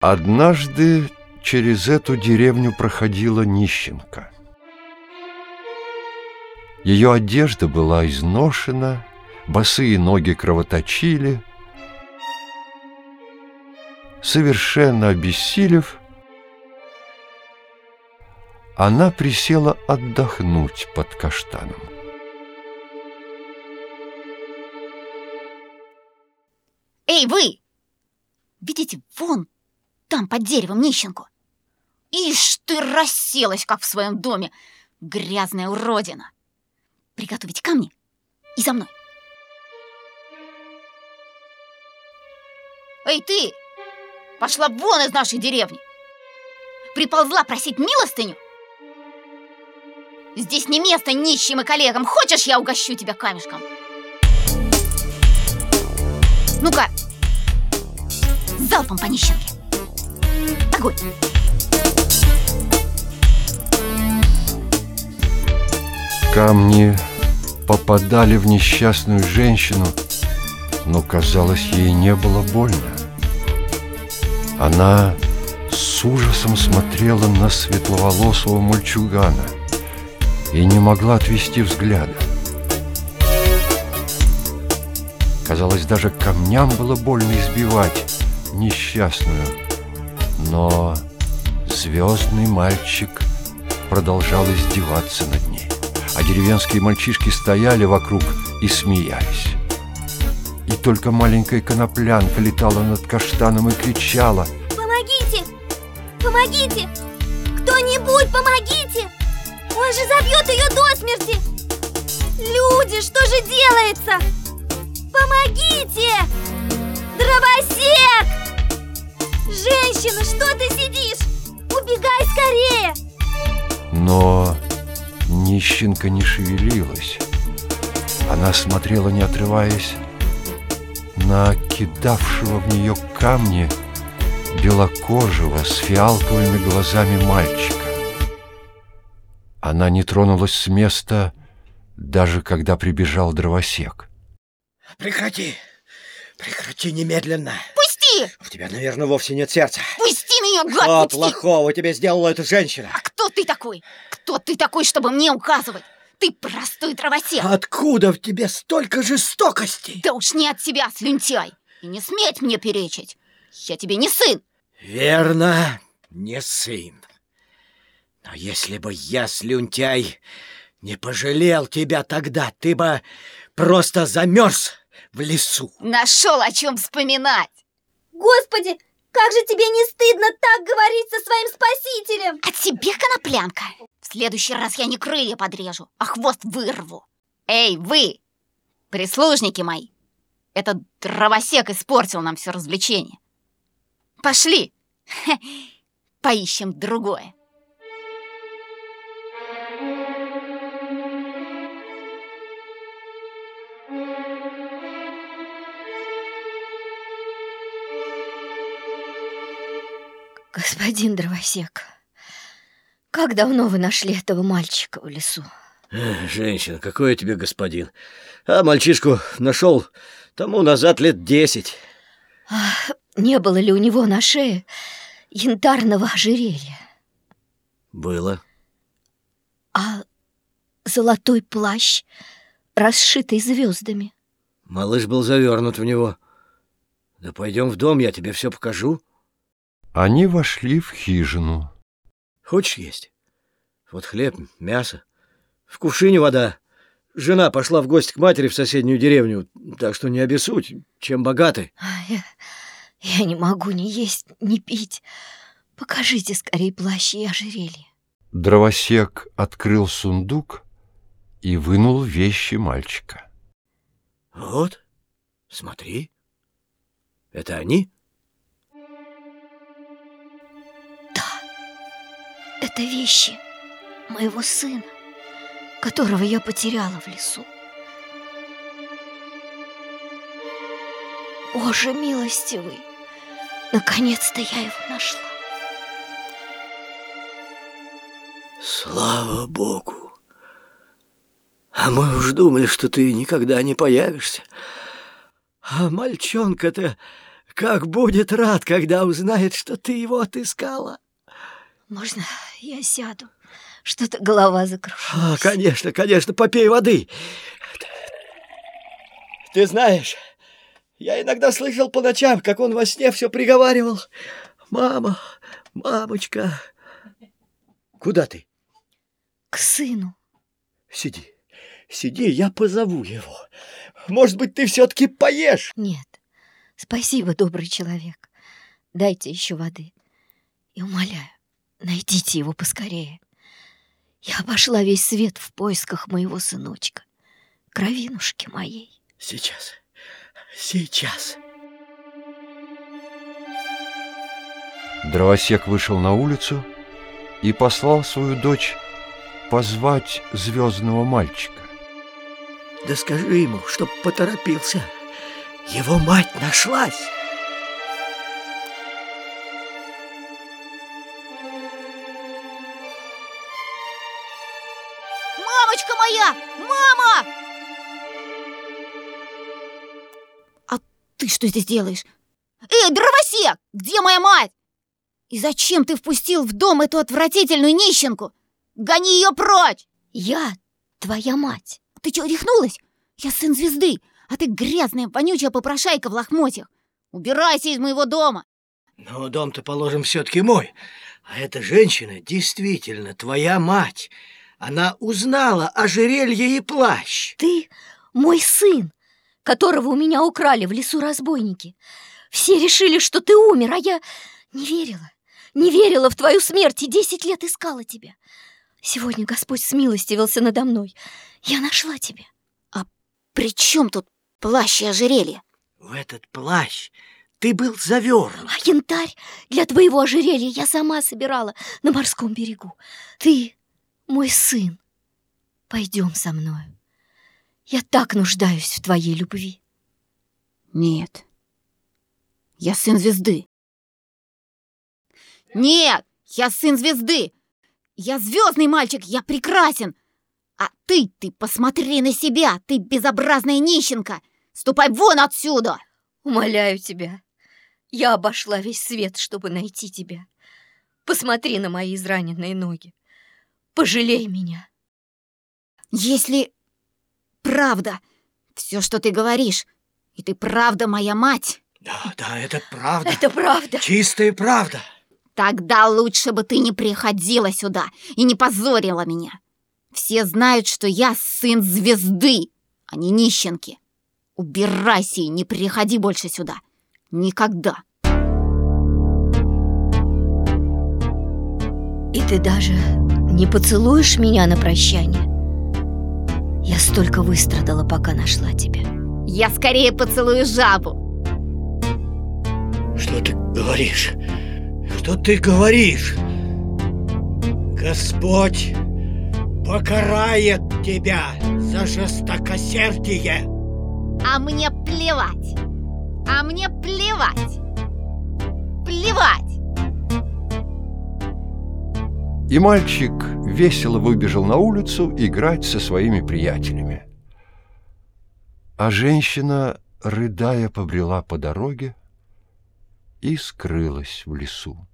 Однажды через эту деревню проходила нищенка. Ее одежда была изношена, босые ноги кровоточили. Совершенно обессилев, она присела отдохнуть под каштаном. Эй, вы! Видите, вон там под деревом нищенку. Ишь ты расселась, как в своем доме, грязная уродина. Приготовить камни и за мной. Эй, ты! Пошла вон из нашей деревни! Приползла просить милостыню? Здесь не место нищим и коллегам. Хочешь, я угощу тебя камешком? Ну-ка, залпом по нищенке. Огонь! Камни попадали в несчастную женщину, но, казалось, ей не было больно. Она с ужасом смотрела на светловолосого мальчугана и не могла отвести взгляда. Казалось, даже камням было больно избивать несчастную. Но звездный мальчик продолжал издеваться над ней, а деревенские мальчишки стояли вокруг и смеялись. И только маленькая коноплянка летала над каштаном и кричала Помогите! Помогите! Кто-нибудь помогите! Он же забьет ее до смерти! Люди, что же делается? Помогите! Дровосек! Женщина, что ты сидишь? Убегай скорее! Но нищенка не шевелилась. Она смотрела, не отрываясь, на кидавшего в нее камни белокожего с фиалковыми глазами мальчика. Она не тронулась с места, даже когда прибежал дровосек. Прекрати! Прекрати немедленно! Пусти! У тебя, наверное, вовсе нет сердца. Пусти меня, гад! Что пусти! плохого тебе сделала эта женщина? А кто ты такой? Кто ты такой, чтобы мне указывать? Ты простой травосек! Откуда в тебе столько жестокости? Да уж не от себя, слюнтяй! И не сметь мне перечить! Я тебе не сын! Верно, не сын. Но если бы я, слюнтяй, не пожалел тебя тогда, ты бы просто замерз в лесу. Нашел о чем вспоминать! Господи, как же тебе не стыдно так говорить со своим спасителем? А тебе, коноплянка, в следующий раз я не крылья подрежу, а хвост вырву. Эй, вы, прислужники мои, этот дровосек испортил нам все развлечение. Пошли, поищем другое. Господин дровосек, как давно вы нашли этого мальчика в лесу? Женщина, какой я тебе господин. А мальчишку нашел тому назад лет десять. А не было ли у него на шее янтарного ожерелья? Было. А золотой плащ, расшитый звездами? Малыш был завернут в него. Да пойдем в дом, я тебе все покажу. Они вошли в хижину. Хочешь есть? Вот хлеб, мясо. В кувшине вода. Жена пошла в гости к матери в соседнюю деревню, так что не обессудь, чем богаты. Я, я не могу ни есть, ни пить. Покажите скорее плащ и ожерелье. Дровосек открыл сундук и вынул вещи мальчика. Вот, смотри. Это они? Это вещи моего сына, которого я потеряла в лесу. Боже милостивый, наконец-то я его нашла. Слава Богу! А мы уж думали, что ты никогда не появишься. А мальчонка-то как будет рад, когда узнает, что ты его отыскала. Можно я сяду? Что-то голова А, закружилась. конечно, конечно, попей воды. Ты знаешь, я иногда слышал по ночам, как он во сне все приговаривал. Мама, мамочка. Куда ты? К сыну. Сиди, сиди, я позову его. Может быть, ты все-таки поешь? Нет. Спасибо, добрый человек. Дайте еще воды. И умоляю, найдите его поскорее. Я обошла весь свет в поисках моего сыночка, кровинушки моей. Сейчас, сейчас. Дровосек вышел на улицу и послал свою дочь позвать звездного мальчика. Да скажи ему, чтоб поторопился. Его мать нашлась. Мамочка моя! Мама! А ты что здесь делаешь? Эй, дровосек! Где моя мать? И зачем ты впустил в дом эту отвратительную нищенку? Гони ее прочь! Я твоя мать. Ты что, рехнулась? Я сын звезды, а ты грязная, вонючая попрошайка в лохмотьях. Убирайся из моего дома. Но дом-то, положим, все-таки мой. А эта женщина действительно твоя мать. Она узнала ожерелье и плащ. Ты мой сын, которого у меня украли в лесу разбойники. Все решили, что ты умер, а я не верила. Не верила в твою смерть и десять лет искала тебя. Сегодня Господь смилостивился надо мной. Я нашла тебя. При чем тут плащ и ожерелье? В этот плащ ты был завернут. А янтарь для твоего ожерелья я сама собирала на морском берегу. Ты мой сын. Пойдем со мною. Я так нуждаюсь в твоей любви. Нет. Я сын звезды. Нет, я сын звезды. Я звездный мальчик, я прекрасен. А ты, ты посмотри на себя, ты безобразная нищенка. Ступай вон отсюда. Умоляю тебя. Я обошла весь свет, чтобы найти тебя. Посмотри на мои израненные ноги. Пожалей меня. Если правда все, что ты говоришь, и ты правда моя мать, Да, да, это правда. Это правда. Чистая правда. тогда лучше бы ты не приходила сюда и не позорила меня. Все знают, что я сын звезды, а не нищенки. Убирайся и не приходи больше сюда. Никогда. И ты даже не поцелуешь меня на прощание? Я столько выстрадала, пока нашла тебя. Я скорее поцелую жабу. Что ты говоришь? Что ты говоришь? Господь покарает тебя за жестокосердие. А мне плевать. А мне плевать. Плевать. И мальчик весело выбежал на улицу играть со своими приятелями. А женщина, рыдая, побрела по дороге и скрылась в лесу.